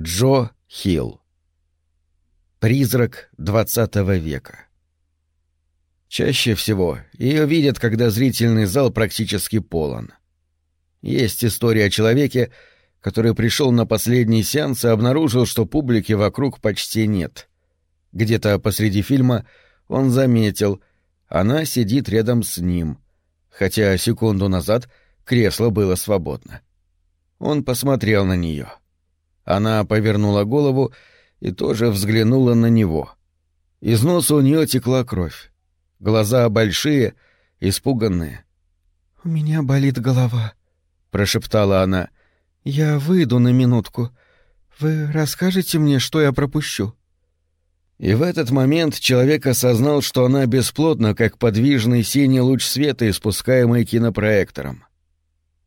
Джо Хилл. Призрак XX века. Чаще всего ее видят, когда зрительный зал практически полон. Есть история о человеке, который пришел на последний сеанс и обнаружил, что публики вокруг почти нет. Где-то посреди фильма он заметил, она сидит рядом с ним, хотя секунду назад кресло было свободно. Он посмотрел на нее. Она повернула голову и тоже взглянула на него. Из носа у нее текла кровь. Глаза большие, испуганные. «У меня болит голова», — прошептала она. «Я выйду на минутку. Вы расскажете мне, что я пропущу?» И в этот момент человек осознал, что она бесплотна, как подвижный синий луч света, испускаемый кинопроектором.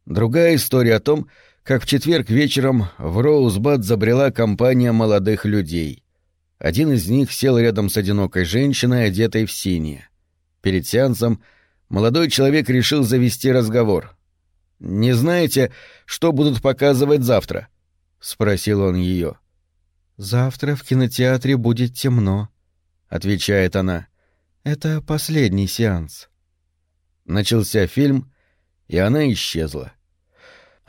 Другая история о том, как в четверг вечером в Роузбад забрела компания молодых людей. Один из них сел рядом с одинокой женщиной, одетой в синее. Перед сеансом молодой человек решил завести разговор. «Не знаете, что будут показывать завтра?» — спросил он ее. «Завтра в кинотеатре будет темно», — отвечает она. «Это последний сеанс». Начался фильм, и она исчезла.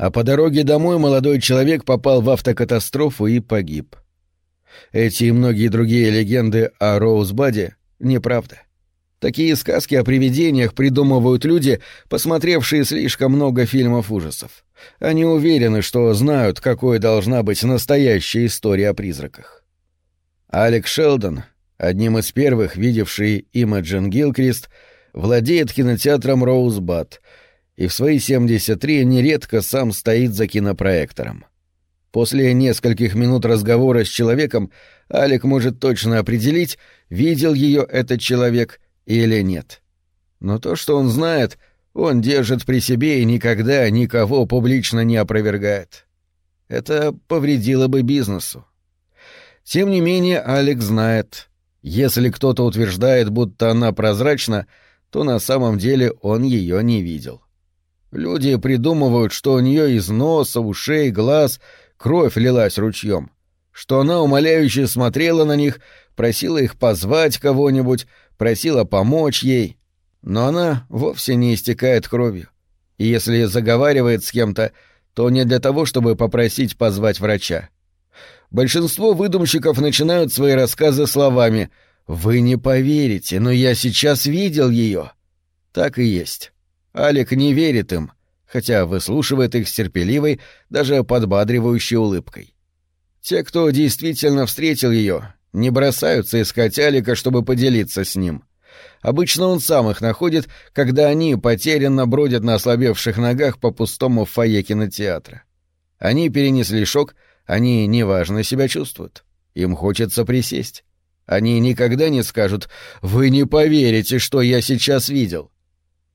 А по дороге домой молодой человек попал в автокатастрофу и погиб. Эти и многие другие легенды о Роузбаде — неправда. Такие сказки о привидениях придумывают люди, посмотревшие слишком много фильмов ужасов. Они уверены, что знают, какой должна быть настоящая история о призраках. Алекс Шелдон, одним из первых видевший Имаджин Гилкрист, владеет кинотеатром «Роузбад», и в свои 73 нередко сам стоит за кинопроектором. После нескольких минут разговора с человеком Алик может точно определить, видел ее этот человек или нет. Но то, что он знает, он держит при себе и никогда никого публично не опровергает. Это повредило бы бизнесу. Тем не менее, Алекс знает, если кто-то утверждает, будто она прозрачна, то на самом деле он ее не видел. Люди придумывают, что у нее из носа, ушей, глаз кровь лилась ручьем, что она умоляюще смотрела на них, просила их позвать кого-нибудь, просила помочь ей. Но она вовсе не истекает кровью. И если заговаривает с кем-то, то не для того, чтобы попросить позвать врача. Большинство выдумщиков начинают свои рассказы словами «Вы не поверите, но я сейчас видел ее». Так и есть. Алик не верит им, хотя выслушивает их с терпеливой, даже подбадривающей улыбкой. Те, кто действительно встретил ее, не бросаются искать Алика, чтобы поделиться с ним. Обычно он сам их находит, когда они потерянно бродят на ослабевших ногах по пустому фойе кинотеатра. Они перенесли шок, они неважно себя чувствуют. Им хочется присесть. Они никогда не скажут «Вы не поверите, что я сейчас видел».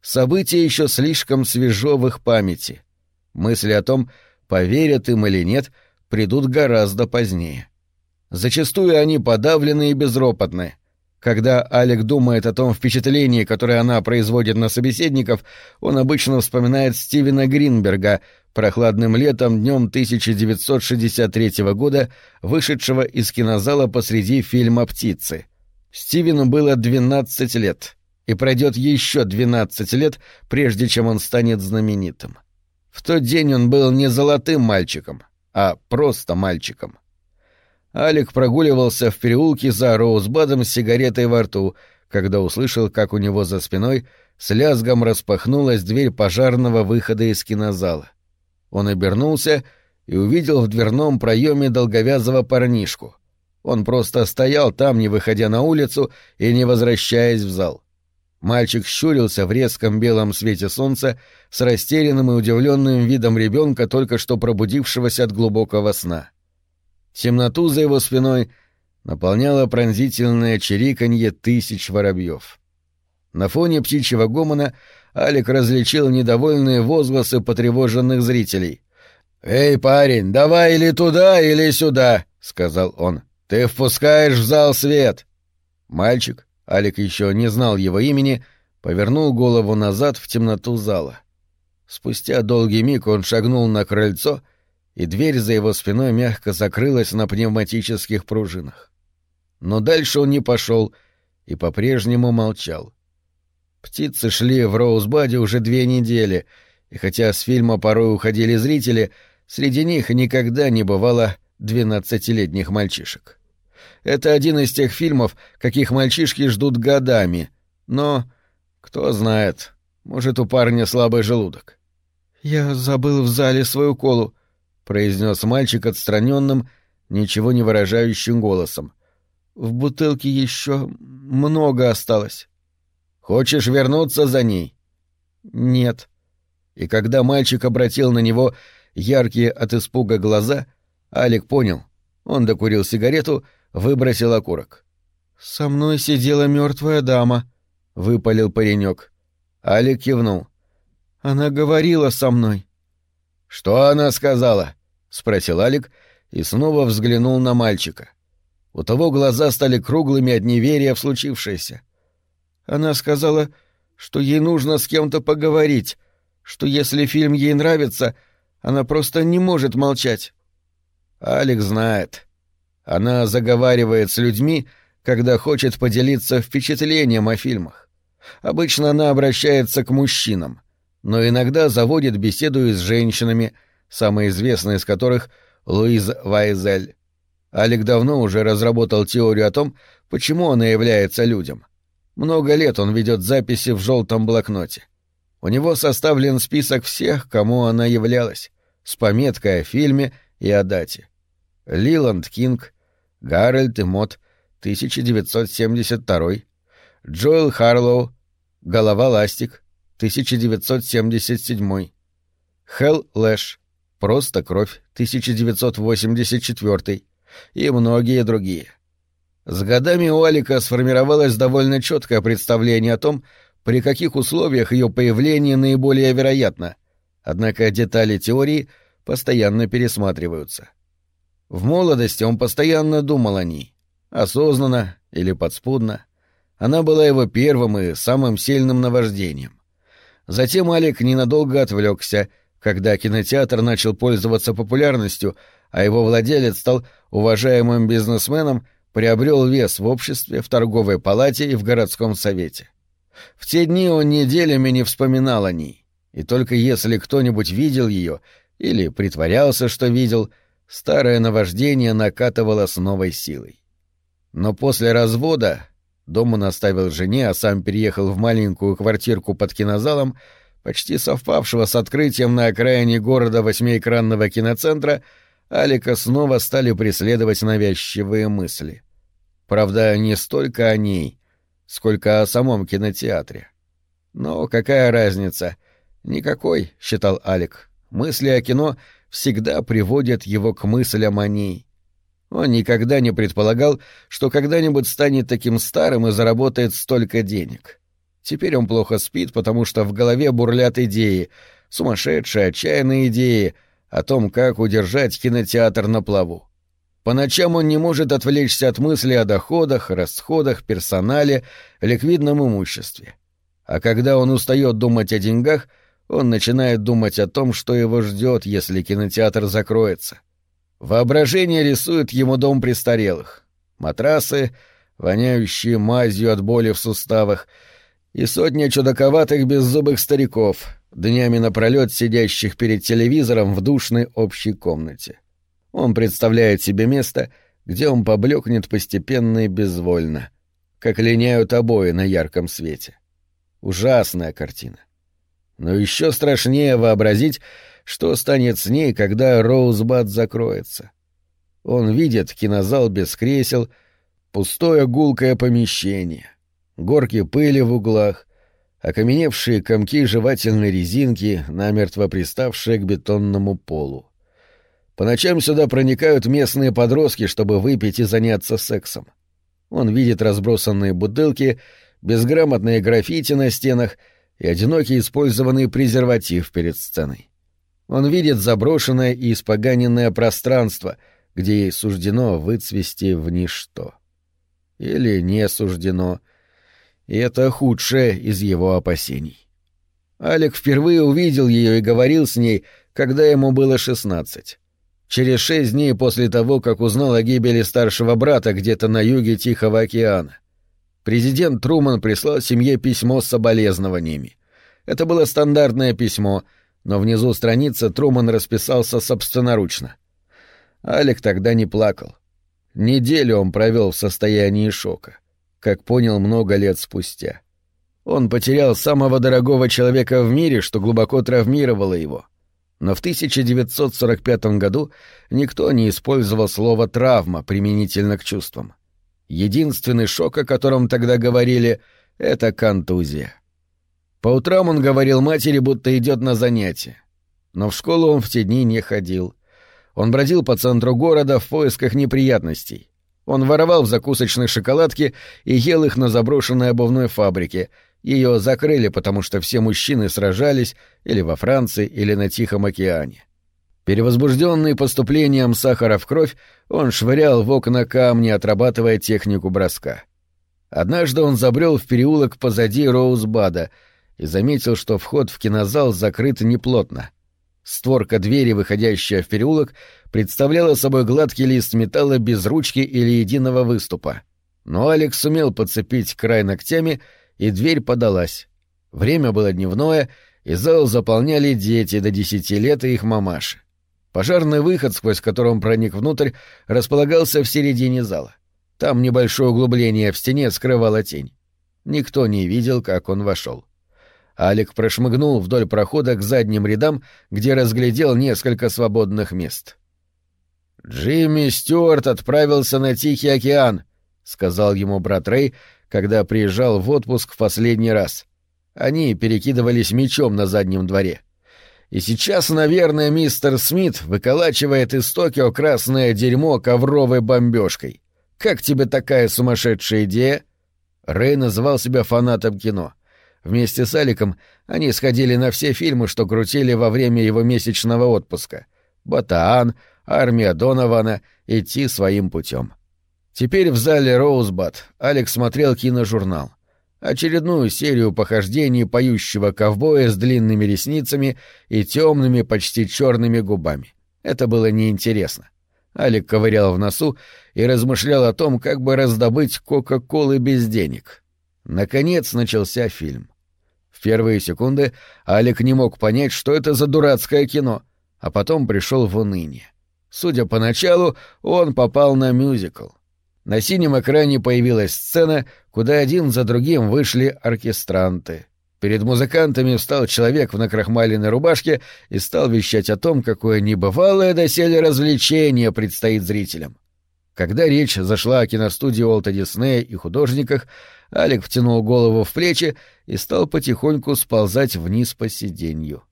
Событие еще слишком свежо в их памяти. Мысли о том, поверят им или нет, придут гораздо позднее. Зачастую они подавлены и безропотны. Когда Алек думает о том впечатлении, которое она производит на собеседников, он обычно вспоминает Стивена Гринберга, прохладным летом днем 1963 года, вышедшего из кинозала посреди фильма «Птицы». Стивену было 12 лет и пройдет еще 12 лет, прежде чем он станет знаменитым. В тот день он был не золотым мальчиком, а просто мальчиком. Алик прогуливался в переулке за Роузбадом с сигаретой во рту, когда услышал, как у него за спиной с лязгом распахнулась дверь пожарного выхода из кинозала. Он обернулся и увидел в дверном проеме долговязого парнишку. Он просто стоял там, не выходя на улицу и не возвращаясь в зал. Мальчик щурился в резком белом свете солнца с растерянным и удивленным видом ребенка, только что пробудившегося от глубокого сна. Темноту за его спиной наполняло пронзительное чириканье тысяч воробьев. На фоне птичьего гомона Алик различил недовольные возгласы потревоженных зрителей. «Эй, парень, давай или туда, или сюда!» — сказал он. «Ты впускаешь в зал свет!» Мальчик, Алик еще не знал его имени, повернул голову назад в темноту зала. Спустя долгий миг он шагнул на крыльцо и дверь за его спиной мягко закрылась на пневматических пружинах. Но дальше он не пошел и по-прежнему молчал. Птицы шли в Роузбаде уже две недели, и хотя с фильма порой уходили зрители, среди них никогда не бывало двенадцатилетних мальчишек. Это один из тех фильмов, каких мальчишки ждут годами, но, кто знает, может, у парня слабый желудок. «Я забыл в зале свою колу», — произнес мальчик отстраненным, ничего не выражающим голосом. «В бутылке еще много осталось». «Хочешь вернуться за ней?» «Нет». И когда мальчик обратил на него яркие от испуга глаза, Алик понял. Он докурил сигарету, выбросил окурок. «Со мной сидела мертвая дама», — выпалил паренек. Алик кивнул. «Она говорила со мной». «Что она сказала?» — спросил Алик и снова взглянул на мальчика. У того глаза стали круглыми от неверия в случившееся. Она сказала, что ей нужно с кем-то поговорить, что если фильм ей нравится, она просто не может молчать. Алик знает. Она заговаривает с людьми, когда хочет поделиться впечатлением о фильмах. Обычно она обращается к мужчинам, но иногда заводит беседу и с женщинами, самая известная из которых — Луиз Вайзель. Алик давно уже разработал теорию о том, почему она является людям. Много лет он ведет записи в желтом блокноте. У него составлен список всех, кому она являлась, с пометкой о фильме и о дате. Лиланд Кинг, Гарольд и Мод, 1972, Джин Харлоу, Голова ластик, 1977. Хелл Лэш. Просто кровь, 1984. И многие другие. С годами у Алика сформировалось довольно четкое представление о том, при каких условиях ее появление наиболее вероятно, однако детали теории постоянно пересматриваются. В молодости он постоянно думал о ней, осознанно или подспудно, она была его первым и самым сильным наваждением. Затем Алик ненадолго отвлекся, когда кинотеатр начал пользоваться популярностью, а его владелец стал уважаемым бизнесменом, приобрел вес в обществе, в торговой палате и в городском совете. В те дни он неделями не вспоминал о ней, и только если кто-нибудь видел ее или притворялся, что видел, старое наваждение накатывало с новой силой. Но после развода Дом он оставил жене, а сам переехал в маленькую квартирку под кинозалом, почти совпавшего с открытием на окраине города восьмиэкранного киноцентра, Алика снова стали преследовать навязчивые мысли. Правда, не столько о ней, сколько о самом кинотеатре. Но какая разница? Никакой, считал Алик. Мысли о кино всегда приводят его к мыслям о ней. Он никогда не предполагал, что когда-нибудь станет таким старым и заработает столько денег. Теперь он плохо спит, потому что в голове бурлят идеи, сумасшедшие, отчаянные идеи о том, как удержать кинотеатр на плаву. По ночам он не может отвлечься от мыслей о доходах, расходах, персонале, ликвидном имуществе. А когда он устает думать о деньгах, он начинает думать о том, что его ждет, если кинотеатр закроется. Воображение рисует ему дом престарелых. Матрасы, воняющие мазью от боли в суставах, и сотни чудаковатых беззубых стариков, днями напролет сидящих перед телевизором в душной общей комнате. Он представляет себе место, где он поблекнет постепенно и безвольно, как линяют обои на ярком свете. Ужасная картина. Но еще страшнее вообразить, что станет с ней, когда Роузбад закроется. Он видит кинозал без кресел, пустое гулкое помещение, горки пыли в углах, окаменевшие комки жевательной резинки, намертво приставшие к бетонному полу. По ночам сюда проникают местные подростки, чтобы выпить и заняться сексом. Он видит разбросанные бутылки, безграмотные граффити на стенах и одинокий использованный презерватив перед сценой. Он видит заброшенное и испоганенное пространство, где ей суждено выцвести в ничто. Или не суждено. И это худшее из его опасений. Алик впервые увидел ее и говорил с ней, когда ему было шестнадцать. через шесть дней после того, как узнал о гибели старшего брата где-то на юге Тихого океана. Президент Труман прислал семье письмо с соболезнованиями. Это было стандартное письмо, но внизу страницы Труман расписался собственноручно. Алик тогда не плакал. Неделю он провел в состоянии шока, как понял много лет спустя. Он потерял самого дорогого человека в мире, что глубоко травмировало его. Но в 1945 году никто не использовал слово «травма» применительно к чувствам. Единственный шок, о котором тогда говорили, — это контузия. По утрам он говорил матери, будто идет на занятия. Но в школу он в те дни не ходил. Он бродил по центру города в поисках неприятностей. Он воровал в закусочной шоколадки и ел их на заброшенной обувной фабрике — ее закрыли, потому что все мужчины сражались или во Франции, или на Тихом океане. Перевозбужденный поступлением сахара в кровь, он швырял в окна камни, отрабатывая технику броска. Однажды он забрел в переулок позади Роузбада и заметил, что вход в кинозал закрыт неплотно. Створка двери, выходящая в переулок, представляла собой гладкий лист металла без ручки или единого выступа. Но Алекс сумел подцепить край ногтями — и дверь подалась. Время было дневное, и зал заполняли дети до десяти лет и их мамаши. Пожарный выход, сквозь который он проник внутрь, располагался в середине зала. Там небольшое углубление в стене скрывало тень. Никто не видел, как он вошел. Алик прошмыгнул вдоль прохода к задним рядам, где разглядел несколько свободных мест. «Джимми Стюарт отправился на Тихий океан», — сказал ему брат Рэй, когда приезжал в отпуск в последний раз. Они перекидывались мечом на заднем дворе. И сейчас, наверное, мистер Смит выколачивает из Токио красное дерьмо ковровой бомбежкой. Как тебе такая сумасшедшая идея? Рэй называл себя фанатом кино. Вместе с Аликом они сходили на все фильмы, что крутили во время его месячного отпуска. «Батаан», «Армия Донована», «Идти своим путем». Теперь в зале «Роузбад» Алекс смотрел киножурнал. Очередную серию похождений поющего ковбоя с длинными ресницами и темными, почти черными губами. Это было неинтересно. Алик ковырял в носу и размышлял о том, как бы раздобыть Кока-Колы без денег. Наконец начался фильм. В первые секунды Алик не мог понять, что это за дурацкое кино, а потом пришел в уныние. Судя по началу, он попал на мюзикл. На синем экране появилась сцена, куда один за другим вышли оркестранты. Перед музыкантами встал человек в накрахмаленной рубашке и стал вещать о том, какое небывалое доселе развлечение предстоит зрителям. Когда речь зашла о киностудии Уолта Диснея и художниках, Алик втянул голову в плечи и стал потихоньку сползать вниз по сиденью.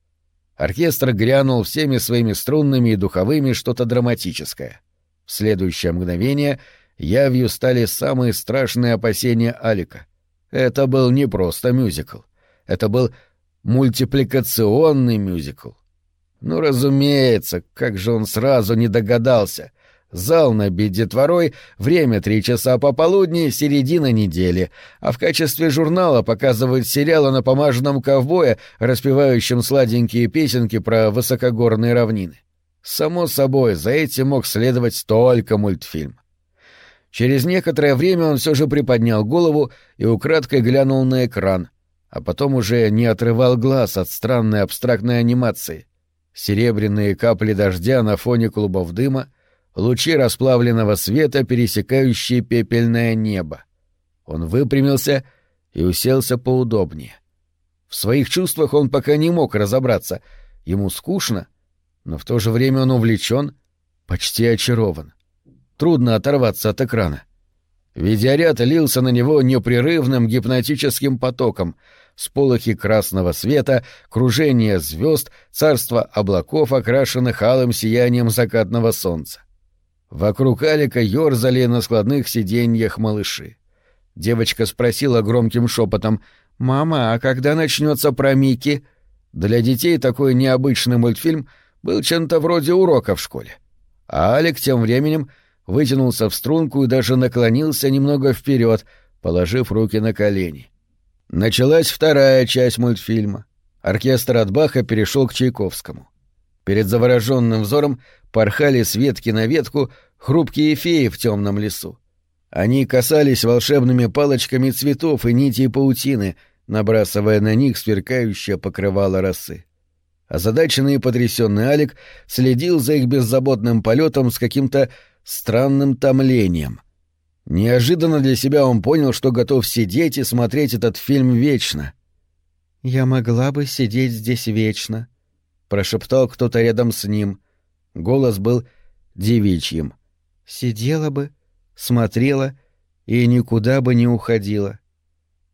Оркестр грянул всеми своими струнными и духовыми что-то драматическое. В следующее мгновение — явью стали самые страшные опасения Алика. Это был не просто мюзикл. Это был мультипликационный мюзикл. Ну, разумеется, как же он сразу не догадался. Зал набит детворой, время три часа пополудни, середина недели, а в качестве журнала показывают сериал о напомаженном ковбое, распевающем сладенькие песенки про высокогорные равнины. Само собой, за этим мог следовать только мультфильм. Через некоторое время он все же приподнял голову и украдкой глянул на экран, а потом уже не отрывал глаз от странной абстрактной анимации. Серебряные капли дождя на фоне клубов дыма, лучи расплавленного света, пересекающие пепельное небо. Он выпрямился и уселся поудобнее. В своих чувствах он пока не мог разобраться. Ему скучно, но в то же время он увлечен, почти очарован. Трудно оторваться от экрана. Видеоряд лился на него непрерывным гипнотическим потоком, сполохи красного света, кружение звезд, царство облаков, окрашенных алым сиянием закатного солнца. Вокруг Алика ёрзали на складных сиденьях малыши. Девочка спросила громким шепотом «Мама, а когда начнется про Микки?» Для детей такой необычный мультфильм был чем-то вроде урока в школе. А Алик тем временем — вытянулся в струнку и даже наклонился немного вперед, положив руки на колени. Началась вторая часть мультфильма. Оркестр от Баха перешел к Чайковскому. Перед завороженным взором порхали с ветки на ветку хрупкие феи в темном лесу. Они касались волшебными палочками цветов и нитей паутины, набрасывая на них сверкающее покрывало росы. Озадаченный и потрясенный Алик следил за их беззаботным полетом с каким-то странным томлением. Неожиданно для себя он понял, что готов сидеть и смотреть этот фильм вечно. «Я могла бы сидеть здесь вечно», — прошептал кто-то рядом с ним. Голос был девичьим. «Сидела бы, смотрела и никуда бы не уходила».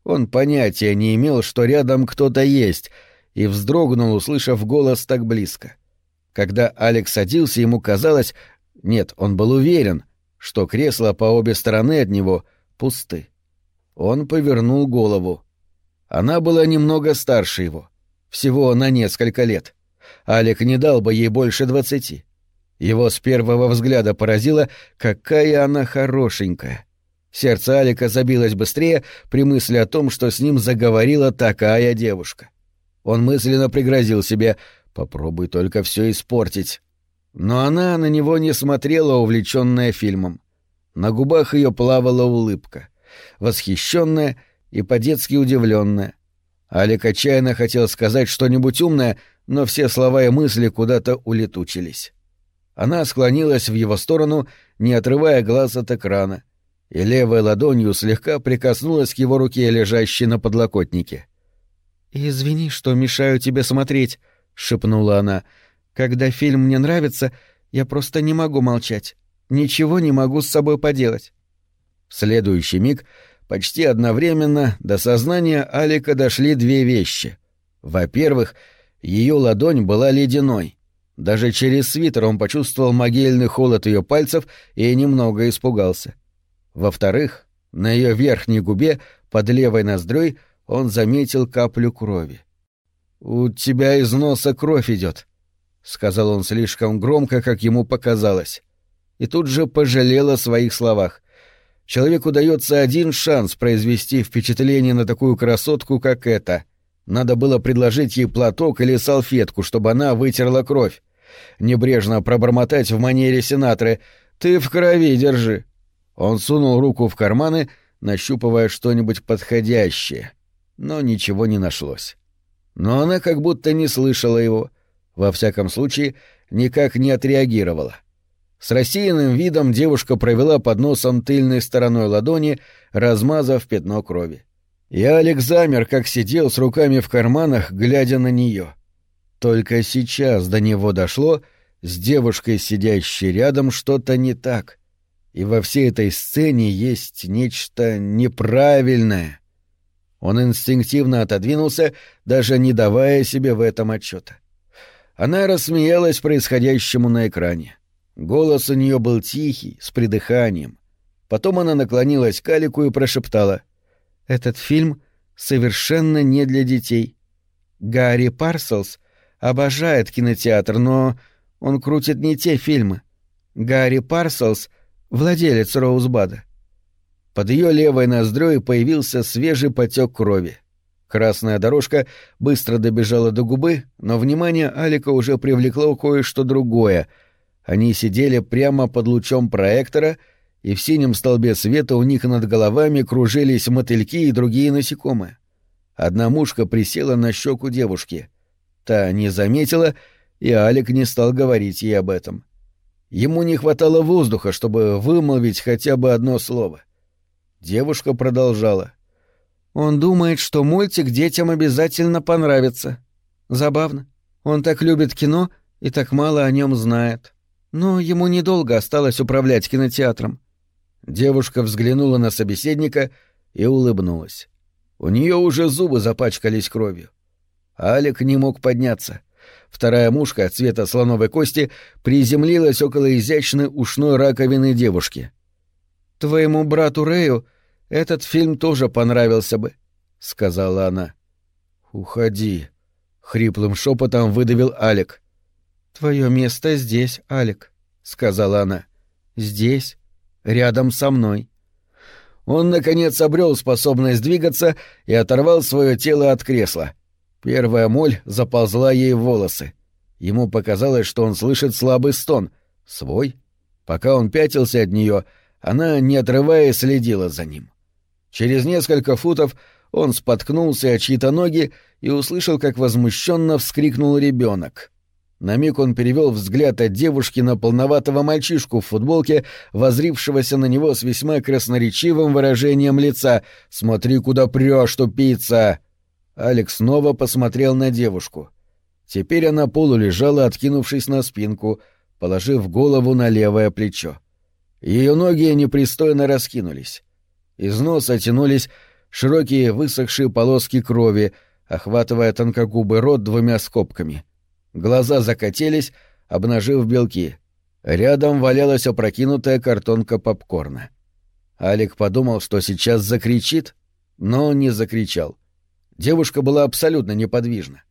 Он понятия не имел, что рядом кто-то есть, и вздрогнул, услышав голос так близко. Когда Алекс садился, ему казалось... Нет, он был уверен, что кресла по обе стороны от него пусты. Он повернул голову. Она была немного старше его, всего на несколько лет. Алек не дал бы ей больше двадцати. Его с первого взгляда поразило, какая она хорошенькая. Сердце Алика забилось быстрее при мысли о том, что с ним заговорила такая девушка. Он мысленно пригрозил себе «попробуй только все испортить». Но она на него не смотрела, увлеченная фильмом. На губах ее плавала улыбка, восхищенная и по-детски удивленная. Алик отчаянно хотел сказать что-нибудь умное, но все слова и мысли куда-то улетучились. Она склонилась в его сторону, не отрывая глаз от экрана, и левой ладонью слегка прикоснулась к его руке, лежащей на подлокотнике. «Извини, что мешаю тебе смотреть», — шепнула она. Когда фильм мне нравится, я просто не могу молчать. Ничего не могу с собой поделать. В следующий миг, почти одновременно, до сознания Алика дошли две вещи. Во-первых, ее ладонь была ледяной. Даже через свитер он почувствовал могильный холод ее пальцев и немного испугался. Во-вторых, на ее верхней губе, под левой ноздрёй, он заметил каплю крови. «У тебя из носа кровь идет», — сказал он слишком громко, как ему показалось. И тут же пожалел о своих словах. Человеку дается один шанс произвести впечатление на такую красотку, как эта. Надо было предложить ей платок или салфетку, чтобы она вытерла кровь. Небрежно пробормотать в манере сенаторы «Ты в крови держи». Он сунул руку в карманы, нащупывая что-нибудь подходящее. Но ничего не нашлось. Но она как будто не слышала его — во всяком случае, никак не отреагировала. С рассеянным видом девушка провела под носом тыльной стороной ладони, размазав пятно крови. И Алекс замер, как сидел с руками в карманах, глядя на нее. Только сейчас до него дошло, с девушкой, сидящей рядом, что-то не так. И во всей этой сцене есть нечто неправильное. Он инстинктивно отодвинулся, даже не давая себе в этом отчета. Она рассмеялась происходящему на экране. Голос у нее был тихий, с придыханием. Потом она наклонилась к Алику и прошептала. «Этот фильм совершенно не для детей. Гарри Парселс обожает кинотеатр, но он крутит не те фильмы. Гарри Парселс — владелец Роузбада». Под ее левой ноздрёй появился свежий потек крови. Красная дорожка быстро добежала до губы, но внимание Алика уже привлекло кое-что другое. Они сидели прямо под лучом проектора, и в синем столбе света у них над головами кружились мотыльки и другие насекомые. Одна мушка присела на щеку девушки. Та не заметила, и Алик не стал говорить ей об этом. Ему не хватало воздуха, чтобы вымолвить хотя бы одно слово. Девушка продолжала — он думает, что мультик детям обязательно понравится. Забавно. Он так любит кино и так мало о нем знает. Но ему недолго осталось управлять кинотеатром. Девушка взглянула на собеседника и улыбнулась. У нее уже зубы запачкались кровью. Алик не мог подняться. Вторая мушка цвета слоновой кости приземлилась около изящной ушной раковины девушки. «Твоему брату Рэю этот фильм тоже понравился бы, сказала она. Уходи, хриплым шепотом выдавил Алик. Твое место здесь, Алик, сказала она. Здесь, рядом со мной. Он наконец обрел способность двигаться и оторвал свое тело от кресла. Первая моль заползла ей в волосы. Ему показалось, что он слышит слабый стон. Свой? Пока он пятился от нее, она, не отрываясь, следила за ним. Через несколько футов он споткнулся о чьи-то ноги и услышал, как возмущенно вскрикнул ребенок. На миг он перевел взгляд от девушки на полноватого мальчишку в футболке, возрившегося на него с весьма красноречивым выражением лица «Смотри, куда прешь, тупица!» Алекс снова посмотрел на девушку. Теперь она полулежала, откинувшись на спинку, положив голову на левое плечо. Ее ноги непристойно раскинулись. Из носа тянулись широкие высохшие полоски крови, охватывая тонкогубый рот двумя скобками. Глаза закатились, обнажив белки. Рядом валялась опрокинутая картонка попкорна. Алик подумал, что сейчас закричит, но не закричал. Девушка была абсолютно неподвижна.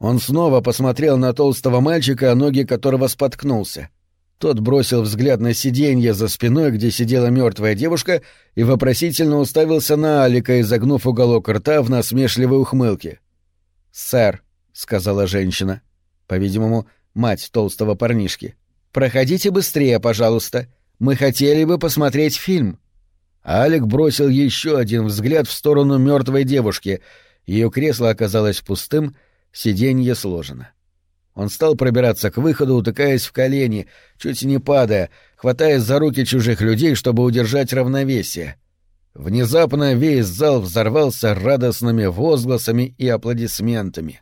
Он снова посмотрел на толстого мальчика, ноги которого споткнулся. Тот бросил взгляд на сиденье за спиной, где сидела мертвая девушка, и вопросительно уставился на Алика, изогнув уголок рта в насмешливой ухмылке. «Сэр», — сказала женщина, по-видимому, мать толстого парнишки, — «проходите быстрее, пожалуйста. Мы хотели бы посмотреть фильм». Алик бросил еще один взгляд в сторону мертвой девушки. Ее кресло оказалось пустым, сиденье сложено. — он стал пробираться к выходу, утыкаясь в колени, чуть не падая, хватаясь за руки чужих людей, чтобы удержать равновесие. Внезапно весь зал взорвался радостными возгласами и аплодисментами.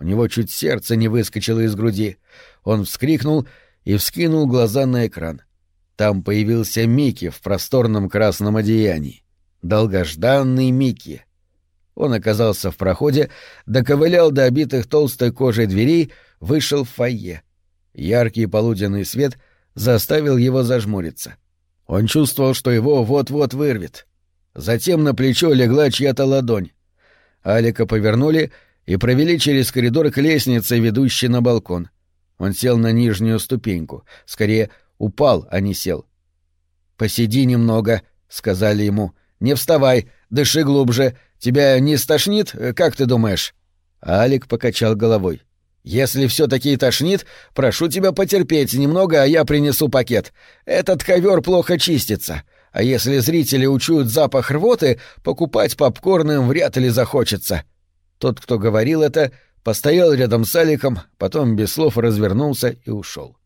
У него чуть сердце не выскочило из груди. Он вскрикнул и вскинул глаза на экран. Там появился Микки в просторном красном одеянии. Долгожданный Микки. Он оказался в проходе, доковылял до обитых толстой кожей дверей — вышел в фойе. Яркий полуденный свет заставил его зажмуриться. Он чувствовал, что его вот-вот вырвет. Затем на плечо легла чья-то ладонь. Алика повернули и провели через коридор к лестнице, ведущей на балкон. Он сел на нижнюю ступеньку. Скорее, упал, а не сел. «Посиди немного», — сказали ему. «Не вставай, дыши глубже. Тебя не стошнит, как ты думаешь?» Алик покачал головой. «Если все-таки тошнит, прошу тебя потерпеть немного, а я принесу пакет. Этот ковер плохо чистится. А если зрители учуют запах рвоты, покупать попкорн им вряд ли захочется». Тот, кто говорил это, постоял рядом с Аликом, потом без слов развернулся и ушел.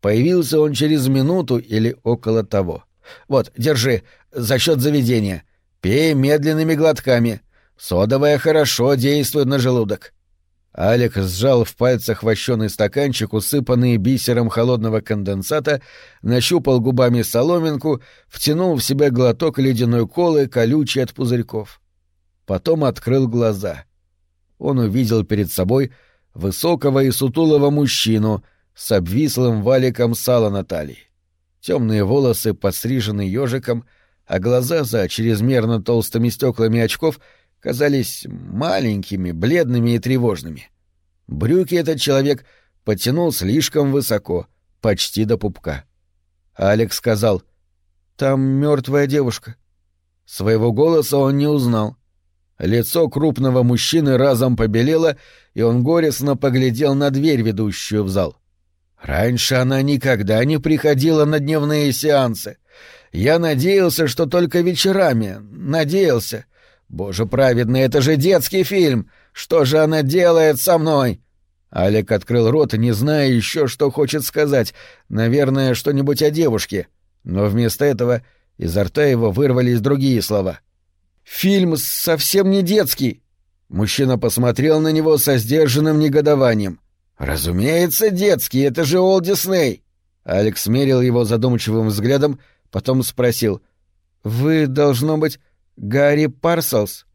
Появился он через минуту или около того. «Вот, держи, за счет заведения. Пей медленными глотками. Содовая хорошо действует на желудок. Алик сжал в пальцах вощеный стаканчик, усыпанный бисером холодного конденсата, нащупал губами соломинку, втянул в себя глоток ледяной колы, колючий от пузырьков. Потом открыл глаза. Он увидел перед собой высокого и сутулого мужчину с обвислым валиком сала на талии. Темные волосы подстрижены ежиком, а глаза за чрезмерно толстыми стеклами очков — казались маленькими, бледными и тревожными. Брюки этот человек подтянул слишком высоко, почти до пупка. Алекс сказал, «Там мертвая девушка». Своего голоса он не узнал. Лицо крупного мужчины разом побелело, и он горестно поглядел на дверь, ведущую в зал. Раньше она никогда не приходила на дневные сеансы. Я надеялся, что только вечерами. Надеялся. «Боже праведный, это же детский фильм! Что же она делает со мной?» Алик открыл рот, не зная еще, что хочет сказать. Наверное, что-нибудь о девушке. Но вместо этого изо рта его вырвались другие слова. «Фильм совсем не детский!» Мужчина посмотрел на него со сдержанным негодованием. «Разумеется, детский, это же Олд Дисней!» Алекс смерил его задумчивым взглядом, потом спросил. «Вы, должно быть, «Гарри Парселс?»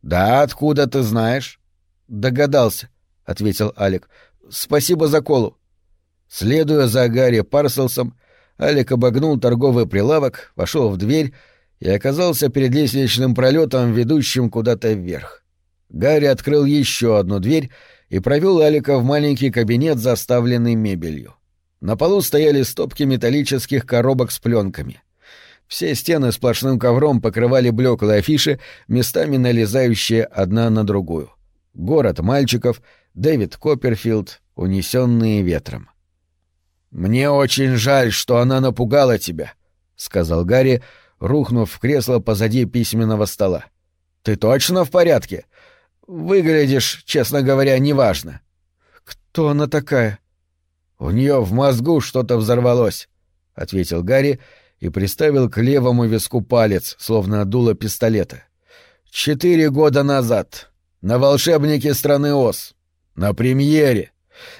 «Да, откуда ты знаешь?» «Догадался», — ответил Алик. «Спасибо за колу». Следуя за Гарри Парселсом, Алик обогнул торговый прилавок, вошел в дверь и оказался перед лестничным пролетом, ведущим куда-то вверх. Гарри открыл еще одну дверь и провел Алика в маленький кабинет, заставленный мебелью. На полу стояли стопки металлических коробок с пленками. Все стены сплошным ковром покрывали блеклые афиши, местами налезающие одна на другую. Город мальчиков, Дэвид Копперфилд, унесенные ветром. «Мне очень жаль, что она напугала тебя», — сказал Гарри, рухнув в кресло позади письменного стола. «Ты точно в порядке? Выглядишь, честно говоря, неважно». «Кто она такая?» «У нее в мозгу что-то взорвалось», — ответил Гарри и приставил к левому виску палец, словно дуло пистолета. «Четыре года назад. На волшебнике страны Оз. На премьере.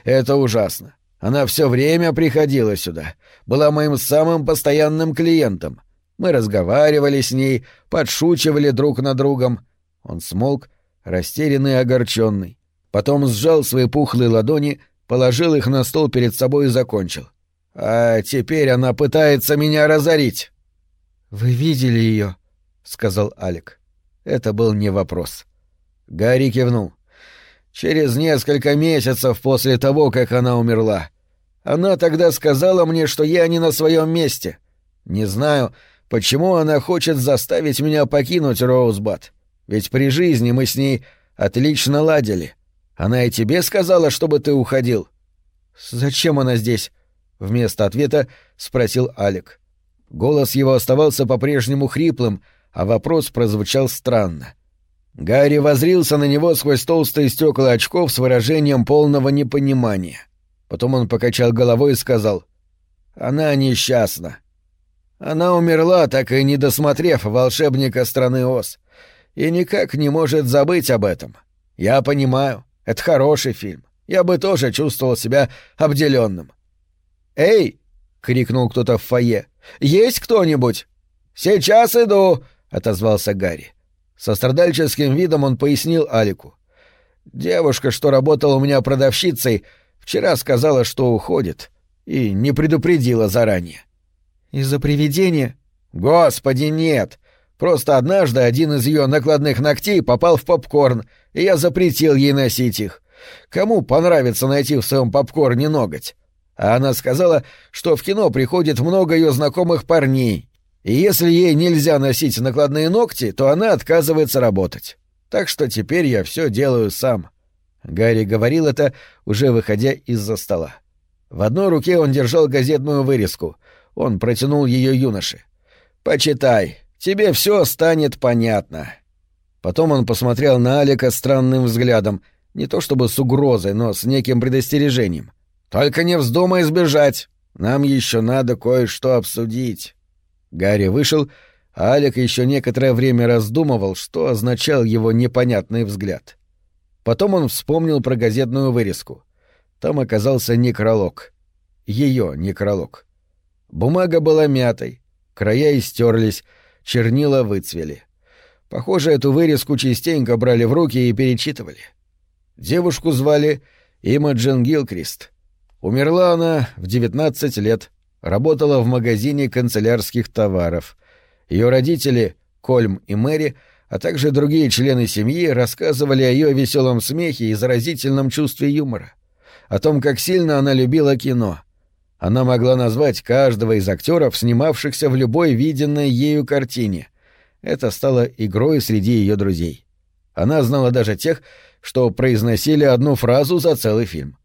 Это ужасно. Она все время приходила сюда. Была моим самым постоянным клиентом. Мы разговаривали с ней, подшучивали друг над другом. Он смолк, растерянный и огорченный. Потом сжал свои пухлые ладони, положил их на стол перед собой и закончил. «А теперь она пытается меня разорить». «Вы видели ее?» — сказал Алик. Это был не вопрос. Гарри кивнул. «Через несколько месяцев после того, как она умерла. Она тогда сказала мне, что я не на своем месте. Не знаю, почему она хочет заставить меня покинуть Роузбад. Ведь при жизни мы с ней отлично ладили. Она и тебе сказала, чтобы ты уходил. Зачем она здесь? Вместо ответа спросил Алик. Голос его оставался по-прежнему хриплым, а вопрос прозвучал странно. Гарри возрился на него сквозь толстые стекла очков с выражением полного непонимания. Потом он покачал головой и сказал: "Она несчастна. Она умерла, так и не досмотрев волшебника страны Оз и никак не может забыть об этом. Я понимаю, это хороший фильм. Я бы тоже чувствовал себя обделенным. «Эй!» — крикнул кто-то в фойе. «Есть кто-нибудь?» «Сейчас иду!» — отозвался Гарри. Со страдальческим видом он пояснил Алику. «Девушка, что работала у меня продавщицей, вчера сказала, что уходит, и не предупредила заранее». «Из-за привидения?» «Господи, нет! Просто однажды один из ее накладных ногтей попал в попкорн, и я запретил ей носить их. Кому понравится найти в своем попкорне ноготь? А она сказала, что в кино приходит много ее знакомых парней, и если ей нельзя носить накладные ногти, то она отказывается работать. Так что теперь я все делаю сам. Гарри говорил это, уже выходя из-за стола. В одной руке он держал газетную вырезку. Он протянул ее юноше. «Почитай, тебе все станет понятно». Потом он посмотрел на Алика странным взглядом, не то чтобы с угрозой, но с неким предостережением. «Только не вздумай сбежать. Нам еще надо кое-что обсудить». Гарри вышел, а Алик еще некоторое время раздумывал, что означал его непонятный взгляд. Потом он вспомнил про газетную вырезку. Там оказался некролог. Ее некролог. Бумага была мятой, края истерлись, чернила выцвели. Похоже, эту вырезку частенько брали в руки и перечитывали. Девушку звали Имаджин Гилкрист. Умерла она в 19 лет, работала в магазине канцелярских товаров. Ее родители, Кольм и Мэри, а также другие члены семьи рассказывали о ее веселом смехе и заразительном чувстве юмора, о том, как сильно она любила кино — она могла назвать каждого из актеров, снимавшихся в любой виденной ею картине. Это стало игрой среди ее друзей. Она знала даже тех, что произносили одну фразу за целый фильм.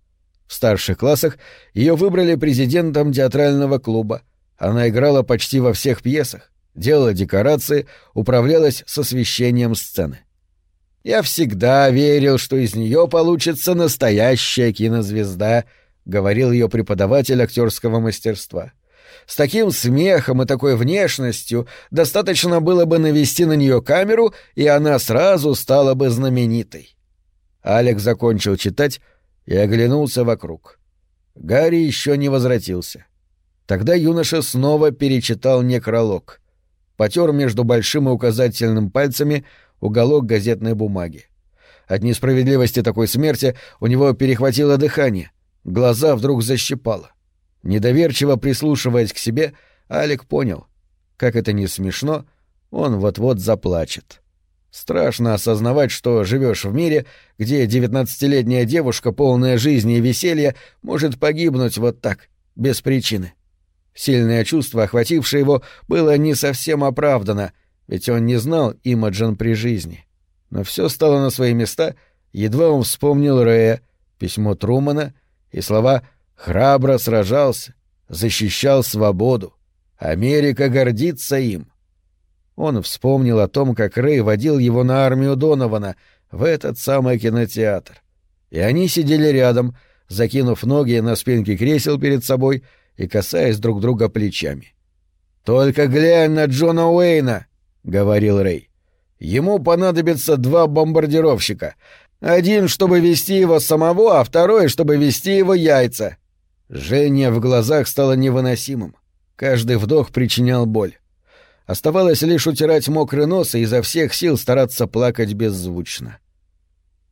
В старших классах ее выбрали президентом театрального клуба. Она играла почти во всех пьесах, делала декорации, управлялась с освещением сцены. Я всегда верил, что из нее получится настоящая кинозвезда —— говорил ее преподаватель актерского мастерства. С таким смехом и такой внешностью достаточно было бы навести на нее камеру, и она сразу стала бы знаменитой. Алекс закончил читать и оглянулся вокруг. Гарри еще не возвратился. Тогда юноша снова перечитал некролог. Потер между большим и указательным пальцами уголок газетной бумаги. От несправедливости такой смерти у него перехватило дыхание. Глаза вдруг защипало. Недоверчиво прислушиваясь к себе, Алик понял, как это не смешно, он вот-вот заплачет. Страшно осознавать, что живешь в мире, где девятнадцатилетняя девушка, полная жизни и веселья, может погибнуть вот так, без причины. Сильное чувство, охватившее его, было не совсем оправдано, ведь он не знал Имаджин при жизни. Но все стало на свои места, едва он вспомнил Рэя, письмо Трумана — и слова «храбро сражался», «защищал свободу», «Америка гордится им». Он вспомнил о том, как Рэй водил его на армию Донована в этот самый кинотеатр. И они сидели рядом, закинув ноги на спинки кресел перед собой и касаясь друг друга плечами. «Только глянь на Джона Уэйна!» — говорил Рэй. «Ему понадобится два бомбардировщика. Один, чтобы вести его самого, а второй, чтобы вести его яйца». Жжение в глазах стало невыносимым. Каждый вдох причинял боль. Оставалось лишь утирать мокрый нос и изо всех сил стараться плакать беззвучно.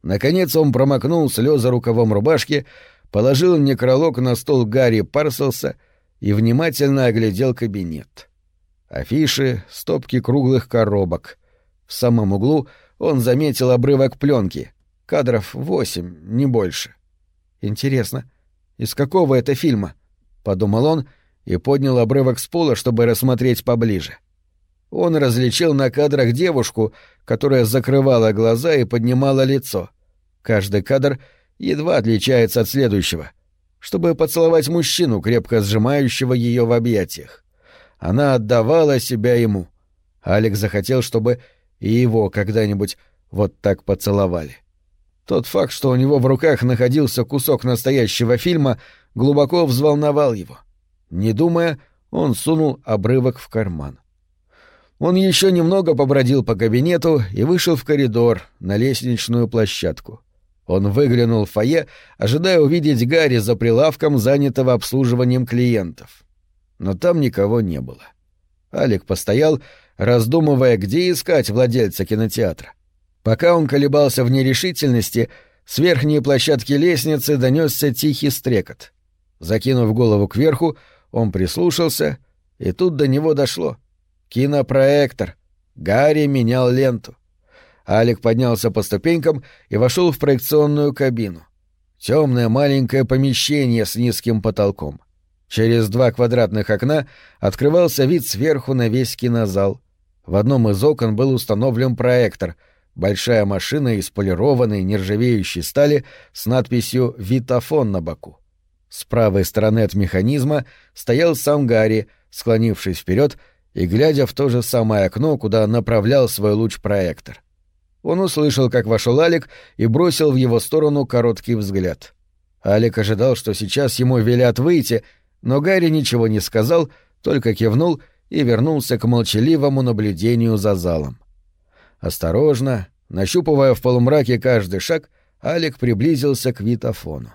Наконец он промокнул слезы рукавом рубашки, положил некролог на стол Гарри Парселса и внимательно оглядел кабинет. Афиши, стопки круглых коробок. В самом углу он заметил обрывок пленки. Кадров восемь, не больше. «Интересно, из какого это фильма?» — подумал он и поднял обрывок с пола, чтобы рассмотреть поближе. Он различил на кадрах девушку, которая закрывала глаза и поднимала лицо. Каждый кадр едва отличается от следующего, чтобы поцеловать мужчину, крепко сжимающего ее в объятиях. Она отдавала себя ему. Алекс захотел, чтобы и его когда-нибудь вот так поцеловали. Тот факт, что у него в руках находился кусок настоящего фильма, глубоко взволновал его. Не думая, он сунул обрывок в карман. Он еще немного побродил по кабинету и вышел в коридор на лестничную площадку. Он выглянул в фойе, ожидая увидеть Гарри за прилавком, занятого обслуживанием клиентов. Но там никого не было. Алик постоял, раздумывая, где искать владельца кинотеатра. Пока он колебался в нерешительности, с верхней площадки лестницы донесся тихий стрекот. Закинув голову кверху, он прислушался, и тут до него дошло. Кинопроектор. Гарри менял ленту. Алик поднялся по ступенькам и вошел в проекционную кабину. Темное маленькое помещение с низким потолком. Через два квадратных окна открывался вид сверху на весь кинозал. В одном из окон был установлен проектор — большая машина из полированной нержавеющей стали с надписью «Витофон» на боку. С правой стороны от механизма стоял сам Гарри, склонившись вперед и глядя в то же самое окно, куда направлял свой луч проектор. Он услышал, как вошел Алик, и бросил в его сторону короткий взгляд. Алик ожидал, что сейчас ему велят выйти, но Гарри ничего не сказал, только кивнул и вернулся к молчаливому наблюдению за залом. Осторожно, нащупывая в полумраке каждый шаг, Алик приблизился к витофону.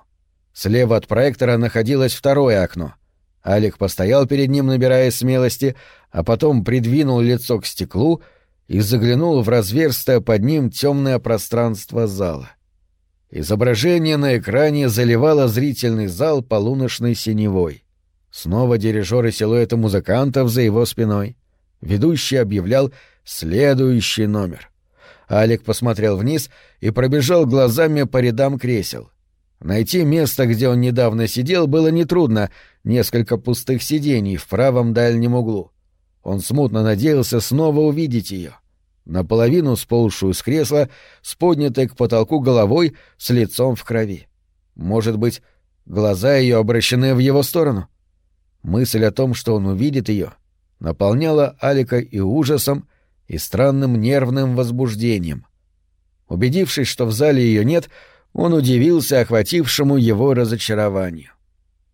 Слева от проектора находилось второе окно. Алик постоял перед ним, набирая смелости, а потом придвинул лицо к стеклу — и заглянул в разверстое под ним темное пространство зала. Изображение на экране заливало зрительный зал полуночной синевой. Снова дирижеры силуэта музыкантов за его спиной. Ведущий объявлял следующий номер. Алик посмотрел вниз и пробежал глазами по рядам кресел. Найти место, где он недавно сидел, было нетрудно, несколько пустых сидений в правом дальнем углу. Он смутно надеялся снова увидеть ее. Наполовину сползшую с кресла, с поднятой к потолку головой, с лицом в крови. Может быть, глаза ее обращены в его сторону? Мысль о том, что он увидит ее, наполняла Алика и ужасом, и странным нервным возбуждением. Убедившись, что в зале ее нет, он удивился охватившему его разочарованию.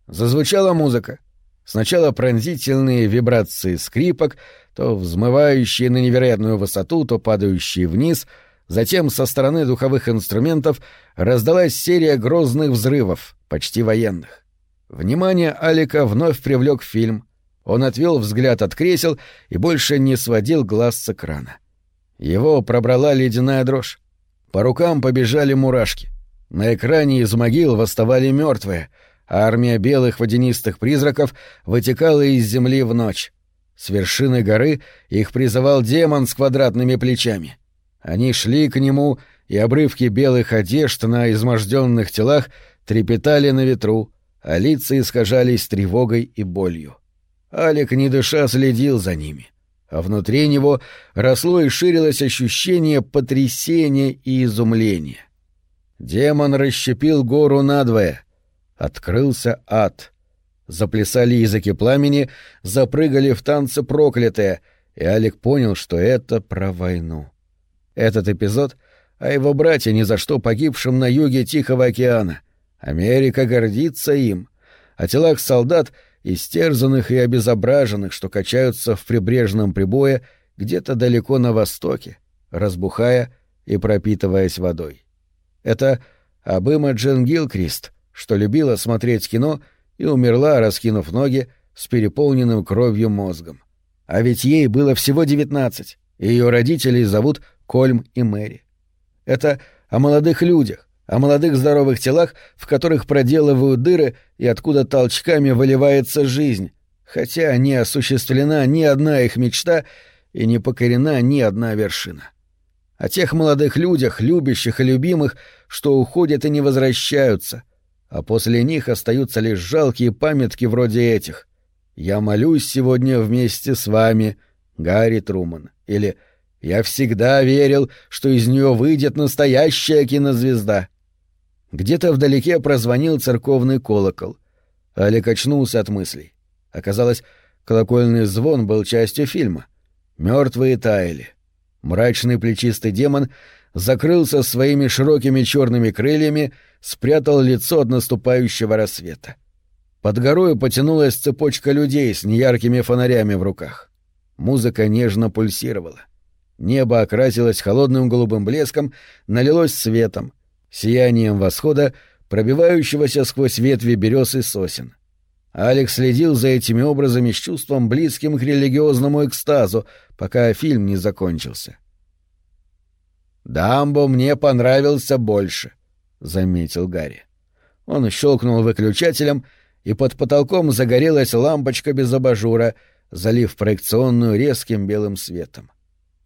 Зазвучала музыка. Сначала пронзительные вибрации скрипок, то взмывающие на невероятную высоту, то падающие вниз, затем со стороны духовых инструментов раздалась серия грозных взрывов, почти военных. Внимание Алика вновь привлек фильм. Он отвел взгляд от кресел и больше не сводил глаз с экрана. Его пробрала ледяная дрожь. По рукам побежали мурашки. На экране из могил восставали мертвые — армия белых водянистых призраков вытекала из земли в ночь. С вершины горы их призывал демон с квадратными плечами. Они шли к нему, и обрывки белых одежд на изможденных телах трепетали на ветру, а лица искажались тревогой и болью. Алик, не дыша, следил за ними, а внутри него росло и ширилось ощущение потрясения и изумления. Демон расщепил гору надвое — Открылся ад. Заплясали языки пламени, запрыгали в танцы проклятые, и Алик понял, что это про войну. Этот эпизод о его брате, ни за что погибшем на юге Тихого океана. Америка гордится им. О телах солдат, истерзанных и обезображенных, что качаются в прибрежном прибое где-то далеко на востоке, разбухая и пропитываясь водой. Это об Имаджин Гилкрист, что любила смотреть кино и умерла, раскинув ноги, с переполненным кровью мозгом. А ведь ей было всего девятнадцать, и ее родителей зовут Кольм и Мэри. Это о молодых людях, о молодых здоровых телах, в которых проделывают дыры и откуда толчками выливается жизнь, хотя не осуществлена ни одна их мечта и не покорена ни одна вершина. О тех молодых людях, любящих и любимых, что уходят и не возвращаются, а после них остаются лишь жалкие памятки вроде этих. «Я молюсь сегодня вместе с вами», Гарри Труман, или «Я всегда верил, что из нее выйдет настоящая кинозвезда». Где-то вдалеке прозвонил церковный колокол. Алик очнулся от мыслей. Оказалось, колокольный звон был частью фильма — Мертвые таяли. Мрачный плечистый демон закрылся своими широкими черными крыльями, спрятал лицо от наступающего рассвета. Под горою потянулась цепочка людей с неяркими фонарями в руках. Музыка нежно пульсировала. Небо окрасилось холодным голубым блеском, налилось светом, сиянием восхода, пробивающегося сквозь ветви берез и сосен. Алекс следил за этими образами с чувством близким к религиозному экстазу, пока фильм не закончился. «Дамбо мне понравился больше», — заметил Гарри. Он щелкнул выключателем, и под потолком загорелась лампочка без абажура, залив проекционную резким белым светом.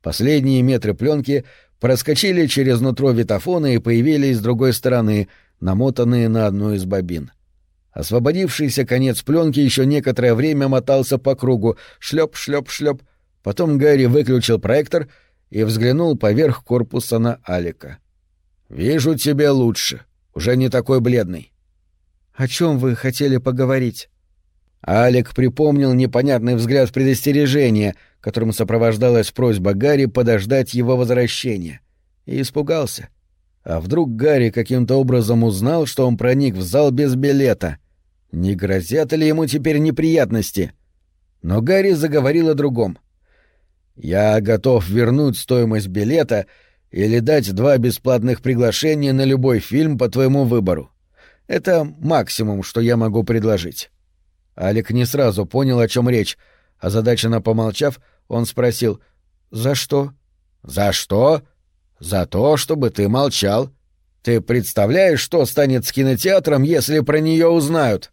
Последние метры пленки проскочили через нутро витофона и появились с другой стороны, намотанные на одну из бобин. — Освободившийся конец пленки еще некоторое время мотался по кругу, шлеп, шлеп, шлеп. Потом Гарри выключил проектор и взглянул поверх корпуса на Алика. «Вижу тебя лучше. Уже не такой бледный». «О чем вы хотели поговорить?» Алик припомнил непонятный взгляд предостережения, которым сопровождалась просьба Гарри подождать его возвращения, и испугался. А вдруг Гарри каким-то образом узнал, что он проник в зал без билета? Не грозят ли ему теперь неприятности? Но Гарри заговорил о другом. «Я готов вернуть стоимость билета или дать два бесплатных приглашения на любой фильм по твоему выбору. Это максимум, что я могу предложить». Алик не сразу понял, о чем речь, а задаченно помолчав, он спросил «За что?» «За что? За то, чтобы ты молчал. Ты представляешь, что станет с кинотеатром, если про нее узнают?»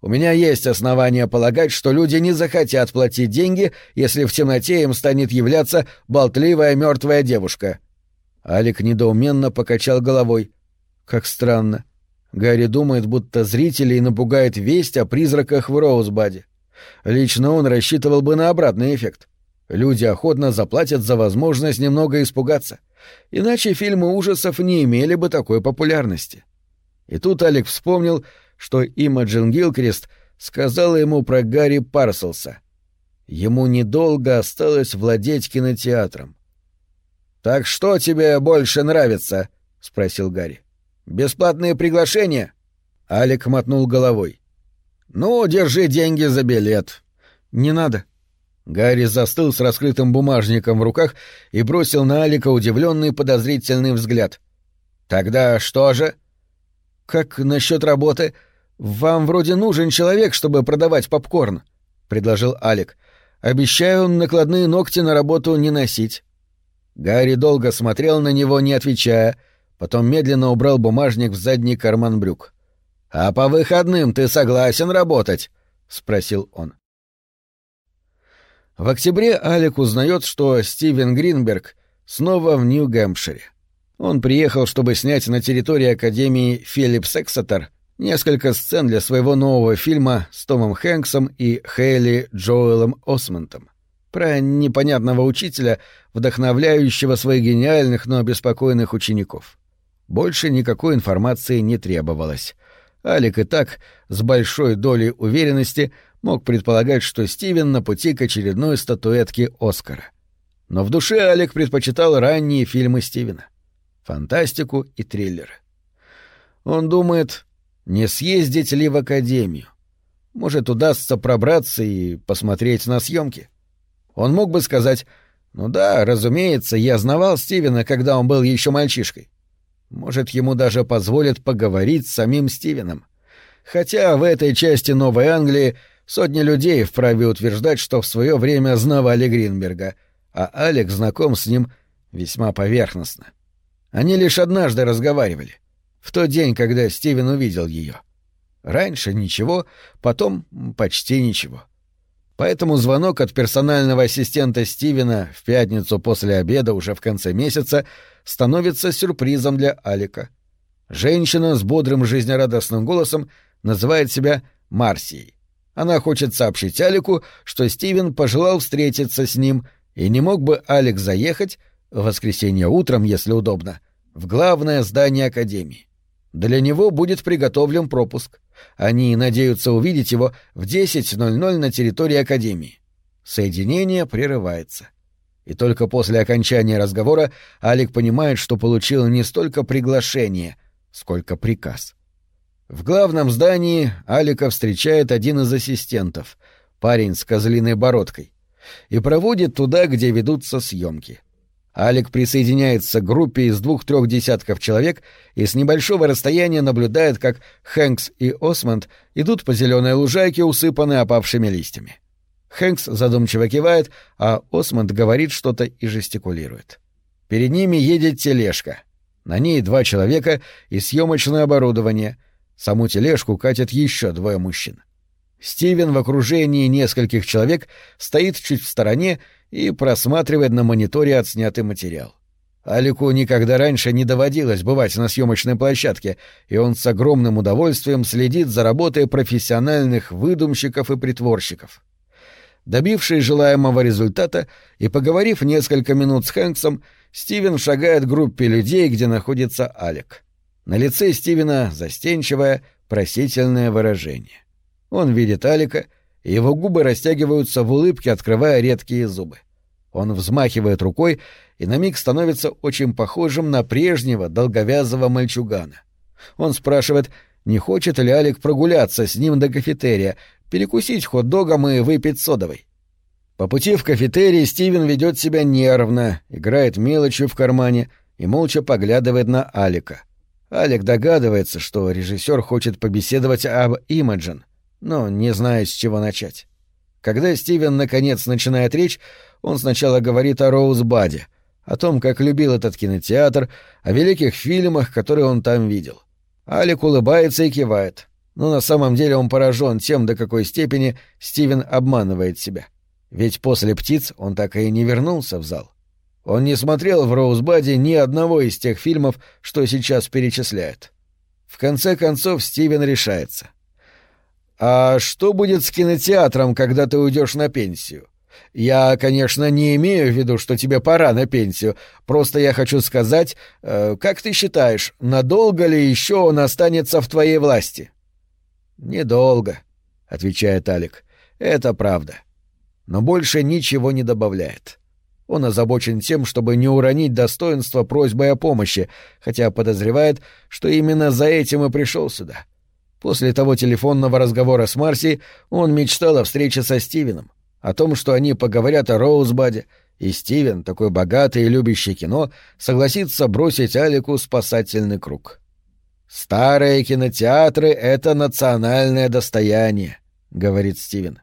У меня есть основания полагать, что люди не захотят платить деньги, если в темноте им станет являться болтливая мертвая девушка. Алик недоуменно покачал головой. Как странно. Гарри думает, будто зрителей напугает весть о призраках в Роузбаде. Лично он рассчитывал бы на обратный эффект. Люди охотно заплатят за возможность немного испугаться. Иначе фильмы ужасов не имели бы такой популярности. И тут Алик вспомнил, что Имаджин Гилкрист сказала ему про Гарри Парселса. Ему недолго осталось владеть кинотеатром. «Так что тебе больше нравится?» — спросил Гарри. «Бесплатные приглашения?» Алик мотнул головой. «Ну, держи деньги за билет». «Не надо». Гарри застыл с раскрытым бумажником в руках и бросил на Алика удивленный подозрительный взгляд. «Тогда что же?» «Как насчет работы? Вам вроде нужен человек, чтобы продавать попкорн», — предложил Алик. «Обещаю накладные ногти на работу не носить». Гарри долго смотрел на него, не отвечая, потом медленно убрал бумажник в задний карман брюк. «А по выходным ты согласен работать?» — спросил он. В октябре Алик узнает, что Стивен Гринберг снова в Нью-Гэмпшире. Он приехал, чтобы снять на территории Академии Филипп Эксетер несколько сцен для своего нового фильма с Томом Хэнксом и Хейли Джоэлом Осмонтом про непонятного учителя, вдохновляющего своих гениальных, но беспокойных учеников. Больше никакой информации не требовалось. Алик и так, с большой долей уверенности, мог предполагать, что Стивен на пути к очередной статуэтке Оскара. Но в душе Алик предпочитал ранние фильмы Стивена. Фантастику и триллеры. Он думает, не съездить ли в академию. Может, удастся пробраться и посмотреть на съемки. Он мог бы сказать, ну да, разумеется, я знавал Стивена, когда он был еще мальчишкой. Может, ему даже позволят поговорить с самим Стивеном. Хотя в этой части Новой Англии сотни людей вправе утверждать, что в свое время знавали Гринберга, а Алекс знаком с ним весьма поверхностно. Они лишь однажды разговаривали, в тот день, когда Стивен увидел ее. Раньше ничего, потом почти ничего. Поэтому звонок от персонального ассистента Стивена в пятницу после обеда уже в конце месяца становится сюрпризом для Алика. Женщина с бодрым жизнерадостным голосом называет себя Марсией. Она хочет сообщить Алику, что Стивен пожелал встретиться с ним, и не мог бы Алик заехать, в воскресенье утром, если удобно, в главное здание Академии. Для него будет приготовлен пропуск. Они надеются увидеть его в 10.00 на территории Академии. Соединение прерывается. И только после окончания разговора Алик понимает, что получил не столько приглашение, сколько приказ. В главном здании Алика встречает один из ассистентов, парень с козлиной бородкой, и проводит туда, где ведутся съемки. Алик присоединяется к группе из двух-трех десятков человек и с небольшого расстояния наблюдает, как Хэнкс и Осмонд идут по зеленой лужайке, усыпанной опавшими листьями. Хэнкс задумчиво кивает, а Осмонд говорит что-то и жестикулирует. Перед ними едет тележка. На ней два человека и съемочное оборудование. Саму тележку катят еще двое мужчин. Стивен в окружении нескольких человек стоит чуть в стороне и просматривает на мониторе отснятый материал. Алику никогда раньше не доводилось бывать на съемочной площадке, и он с огромным удовольствием следит за работой профессиональных выдумщиков и притворщиков. Добившись желаемого результата и поговорив несколько минут с Хэнксом, Стивен шагает к группе людей, где находится Алик. На лице Стивена застенчивое, просительное выражение. Он видит Алика — его губы растягиваются в улыбке, открывая редкие зубы. Он взмахивает рукой и на миг становится очень похожим на прежнего долговязого мальчугана. Он спрашивает, не хочет ли Алик прогуляться с ним до кафетерия, перекусить хот-догом и выпить содовой. По пути в кафетерий Стивен ведет себя нервно, играет мелочью в кармане и молча поглядывает на Алика. Алик догадывается, что режиссер хочет побеседовать об Имаджин — но не знаю, с чего начать. Когда Стивен наконец начинает речь, он сначала говорит о Роузбаде, о том, как любил этот кинотеатр, о великих фильмах, которые он там видел. Алик улыбается и кивает, но на самом деле он поражен тем, до какой степени Стивен обманывает себя. Ведь после «Птиц» он так и не вернулся в зал. Он не смотрел в Роузбаде ни одного из тех фильмов, что сейчас перечисляют. В конце концов Стивен решается. «А что будет с кинотеатром, когда ты уйдешь на пенсию?» Я, конечно, не имею в виду, что тебе пора на пенсию. Просто я хочу сказать, э, как ты считаешь, надолго ли еще он останется в твоей власти? Недолго, отвечает Алик. Это правда. Но больше ничего не добавляет. Он озабочен тем, чтобы не уронить достоинство просьбой о помощи, хотя подозревает, что именно за этим и пришел сюда. После того телефонного разговора с Марси он мечтал о встрече со Стивеном, о том, что они поговорят о Роузбаде, и Стивен, такой богатый и любящий кино, согласится бросить Алику спасательный круг. «Старые кинотеатры — это национальное достояние», — говорит Стивен.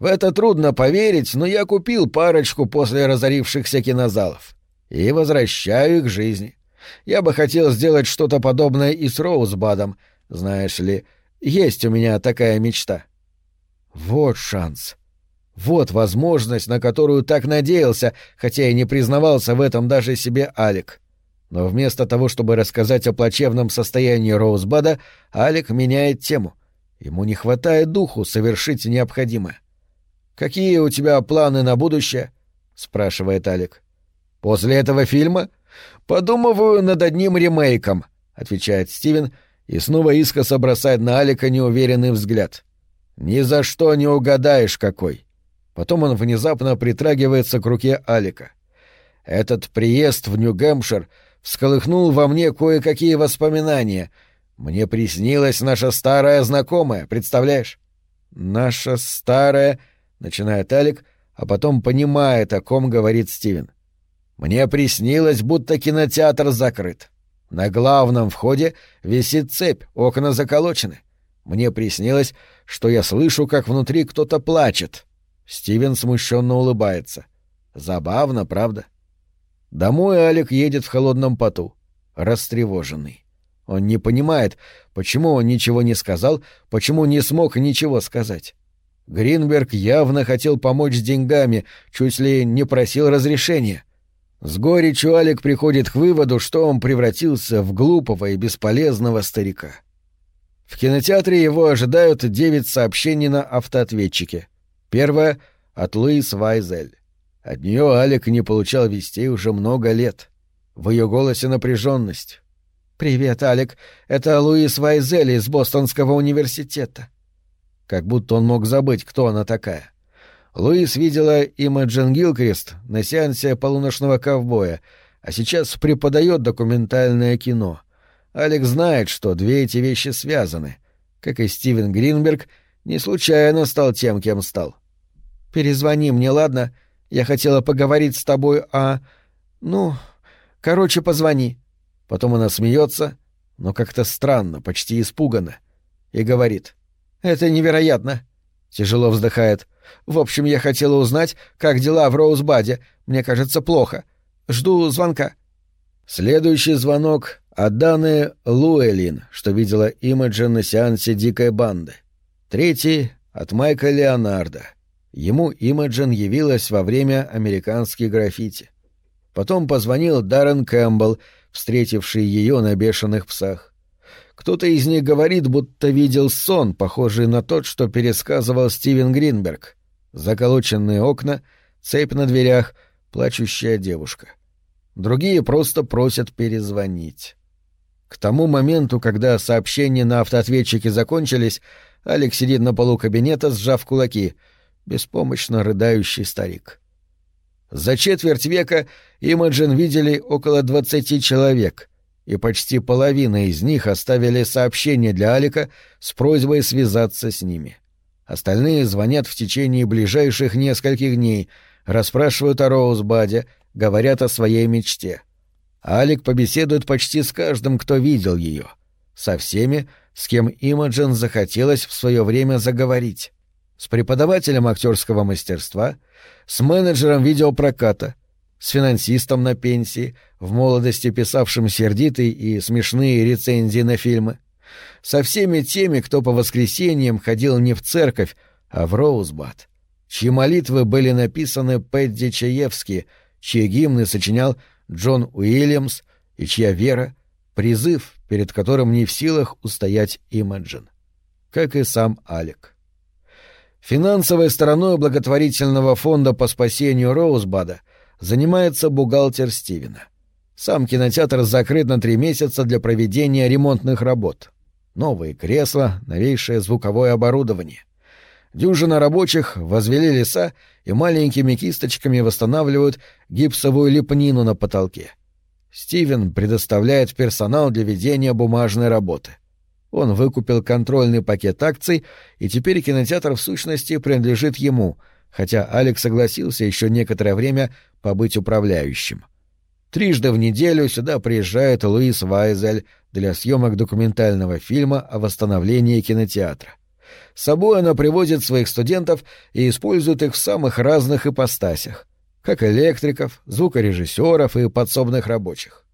«В это трудно поверить, но я купил парочку после разорившихся кинозалов и возвращаю их к жизни. Я бы хотел сделать что-то подобное и с Роузбадом, знаешь ли, — есть у меня такая мечта. Вот шанс. Вот возможность, на которую так надеялся, хотя и не признавался в этом даже себе Алик. Но вместо того, чтобы рассказать о плачевном состоянии Роузбада, Алик меняет тему. Ему не хватает духу совершить необходимое. «Какие у тебя планы на будущее?» — спрашивает Алик. «После этого фильма? Подумываю над одним ремейком», — отвечает Стивен и снова искоса бросает на Алика неуверенный взгляд. Ни за что не угадаешь, какой. Потом он внезапно притрагивается к руке Алика. Этот приезд в Нью-Гэмпшир всколыхнул во мне кое-какие воспоминания. Мне приснилась наша старая знакомая, представляешь? «Наша старая...» — начинает Алик, а потом понимает, о ком говорит Стивен. «Мне приснилось, будто кинотеатр закрыт. На главном входе висит цепь, окна заколочены. Мне приснилось, что я слышу, как внутри кто-то плачет. Стивен смущенно улыбается. Забавно, правда? Домой Алик едет в холодном поту, растревоженный. Он не понимает, почему он ничего не сказал, почему не смог ничего сказать. Гринберг явно хотел помочь с деньгами, чуть ли не просил разрешения. С горечью Алик приходит к выводу, что он превратился в глупого и бесполезного старика. В кинотеатре его ожидают девять сообщений на автоответчике. Первое — от Луис Вайзель. От нее Алик не получал вестей уже много лет. В ее голосе напряженность. «Привет, Алик. Это Луис Вайзель из Бостонского университета». Как будто он мог забыть, кто она такая. Луис видела Имаджин Гилкрист на сеансе полуночного ковбоя, а сейчас преподает документальное кино. Алекс знает, что две эти вещи связаны. Как и Стивен Гринберг, не случайно стал тем, кем стал. «Перезвони мне, ладно? Я хотела поговорить с тобой о... Ну, короче, позвони». Потом она смеется, но как-то странно, почти испуганно, и говорит. «Это невероятно». Тяжело вздыхает. В общем, я хотела узнать, как дела в Роузбаде. Мне кажется, плохо. Жду звонка». Следующий звонок от Даны Луэлин, что видела Имаджин на сеансе «Дикой банды». Третий — от Майка Леонарда. Ему Имаджин явилась во время американских граффити. Потом позвонил Даррен Кэмпбелл, встретивший ее на бешеных псах. Кто-то из них говорит, будто видел сон, похожий на тот, что пересказывал Стивен Гринберг — Заколоченные окна, цепь на дверях, плачущая девушка. Другие просто просят перезвонить. К тому моменту, когда сообщения на автоответчике закончились, Алекс сидит на полу кабинета, сжав кулаки, беспомощно рыдающий старик. За четверть века Имаджин видели около двадцати человек, и почти половина из них оставили сообщение для Алика с просьбой связаться с ними. Остальные звонят в течение ближайших нескольких дней, расспрашивают о Роузбаде, говорят о своей мечте. Алик побеседует почти с каждым, кто видел ее. Со всеми, с кем Имаджин захотелось в свое время заговорить. С преподавателем актерского мастерства, с менеджером видеопроката, с финансистом на пенсии, в молодости писавшим сердитые и смешные рецензии на фильмы — со всеми теми, кто по воскресеньям ходил не в церковь, а в Роузбад, чьи молитвы были написаны Пэдди Чаевски, чьи гимны сочинял Джон Уильямс и чья вера — призыв, перед которым не в силах устоять Имаджин. Как и сам Алек. Финансовой стороной благотворительного фонда по спасению Роузбада занимается бухгалтер Стивена. Сам кинотеатр закрыт на три месяца для проведения ремонтных работ. Новые кресла, новейшее звуковое оборудование. Дюжина рабочих возвели леса и маленькими кисточками восстанавливают гипсовую лепнину на потолке. Стивен предоставляет персонал для ведения бумажной работы. Он выкупил контрольный пакет акций, и теперь кинотеатр в сущности принадлежит ему, хотя Алекс согласился еще некоторое время побыть управляющим. Трижды в неделю сюда приезжает Луис Вайзель для съемок документального фильма о восстановлении кинотеатра. С собой она привозит своих студентов и использует их в самых разных ипостасях, как электриков, звукорежиссеров и подсобных рабочих.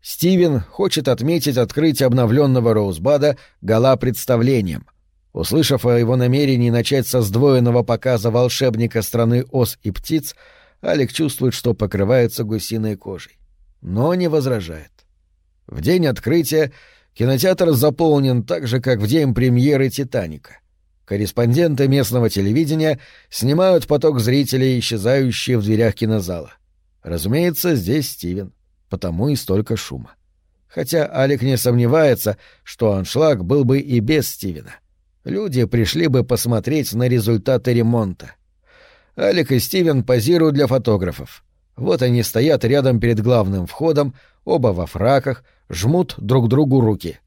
Стивен хочет отметить открытие обновленного Роузбада гала-представлением. Услышав о его намерении начать со сдвоенного показа волшебника страны ос и птиц, Алик чувствует, что покрывается гусиной кожей. Но не возражает. В день открытия кинотеатр заполнен так же, как в день премьеры «Титаника». Корреспонденты местного телевидения снимают поток зрителей, исчезающие в дверях кинозала. Разумеется, здесь Стивен, потому и столько шума. Хотя Алик не сомневается, что аншлаг был бы и без Стивена. Люди пришли бы посмотреть на результаты ремонта. Алик и Стивен позируют для фотографов. Вот они стоят рядом перед главным входом, оба во фраках, жмут друг другу руки.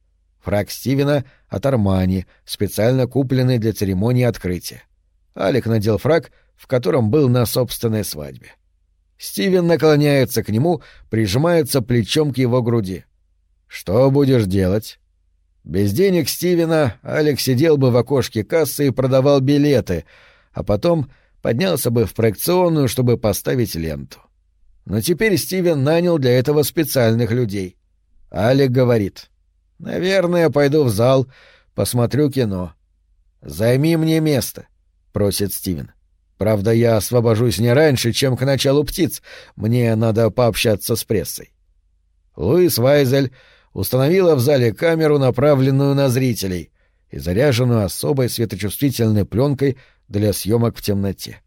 Фрак Стивена от Армани, специально купленный для церемонии открытия. Алик надел фрак, в котором был на собственной свадьбе. Стивен наклоняется к нему, прижимается плечом к его груди. «Что будешь делать?» Без денег Стивена Алекс сидел бы в окошке кассы и продавал билеты, а потом поднялся бы в проекционную, чтобы поставить ленту. Но теперь Стивен нанял для этого специальных людей. Алик говорит. «Наверное, пойду в зал, посмотрю кино». «Займи мне место», — просит Стивен. «Правда, я освобожусь не раньше, чем к началу птиц. Мне надо пообщаться с прессой». Луис Вайзель установила в зале камеру, направленную на зрителей, и заряженную особой светочувствительной пленкой для съемок в темноте.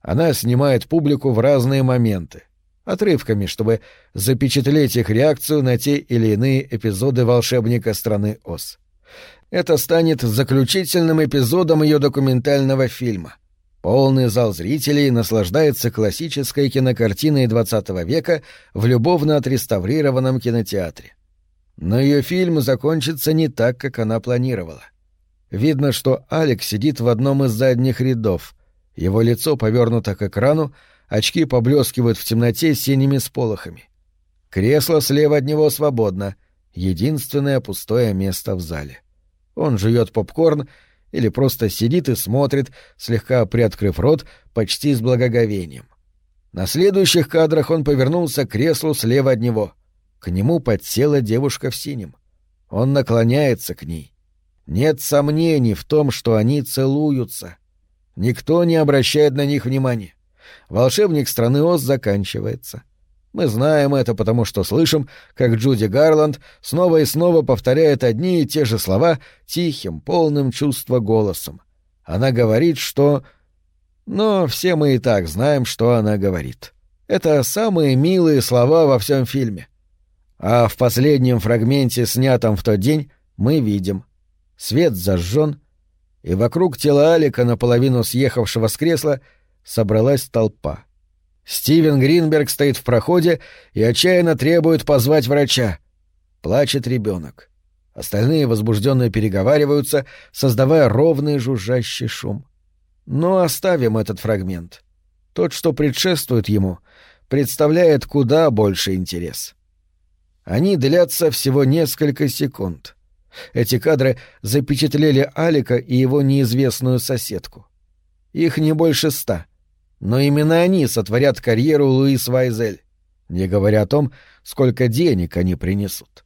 Она снимает публику в разные моменты, отрывками, чтобы запечатлеть их реакцию на те или иные эпизоды «Волшебника страны Оз». Это станет заключительным эпизодом ее документального фильма. Полный зал зрителей наслаждается классической кинокартиной XX века в любовно отреставрированном кинотеатре. Но ее фильм закончится не так, как она планировала. Видно, что Алекс сидит в одном из задних рядов. Его лицо повернуто к экрану, очки поблескивают в темноте синими сполохами. Кресло слева от него свободно, единственное пустое место в зале. Он жует попкорн или просто сидит и смотрит, слегка приоткрыв рот, почти с благоговением. На следующих кадрах он повернулся к креслу слева от него. К нему подсела девушка в синем. Он наклоняется к ней. Нет сомнений в том, что они целуются. Никто не обращает на них внимания. Волшебник страны Оз заканчивается. Мы знаем это, потому что слышим, как Джуди Гарланд снова и снова повторяет одни и те же слова тихим, полным чувства голосом. Она говорит, что... Но все мы и так знаем, что она говорит. Это самые милые слова во всем фильме. А в последнем фрагменте, снятом в тот день, мы видим. Свет зажжен, и вокруг тела Алика, наполовину съехавшего с кресла, — собралась толпа. Стивен Гринберг стоит в проходе и отчаянно требует позвать врача. Плачет ребенок. Остальные возбужденно переговариваются, создавая ровный жужжащий шум. Но оставим этот фрагмент. Тот, что предшествует ему, представляет куда больше интерес. Они длятся всего несколько секунд. Эти кадры запечатлели Алика и его неизвестную соседку. Их не больше ста — но именно они сотворят карьеру Луис Вайзель, не говоря о том, сколько денег они принесут.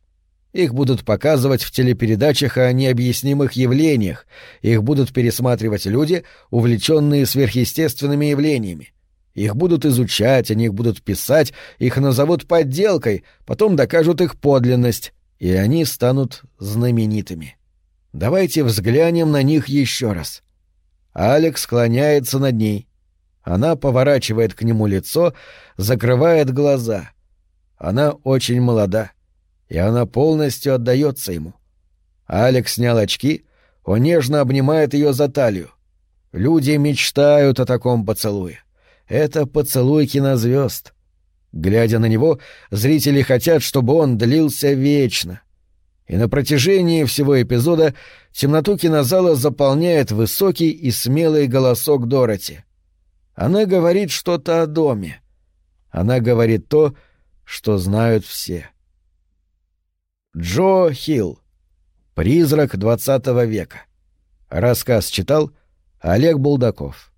Их будут показывать в телепередачах о необъяснимых явлениях, их будут пересматривать люди, увлеченные сверхъестественными явлениями. Их будут изучать, о них будут писать, их назовут подделкой, потом докажут их подлинность, и они станут знаменитыми. Давайте взглянем на них еще раз. Алекс склоняется над ней, она поворачивает к нему лицо, закрывает глаза. Она очень молода, и она полностью отдается ему. Алекс снял очки, он нежно обнимает ее за талию. Люди мечтают о таком поцелуе. Это поцелуй кинозвезд. Глядя на него, зрители хотят, чтобы он длился вечно. И на протяжении всего эпизода темноту кинозала заполняет высокий и смелый голосок Дороти. Она говорит что-то о доме. Она говорит то, что знают все. Джо Хилл. Призрак двадцатого века. Рассказ читал Олег Булдаков.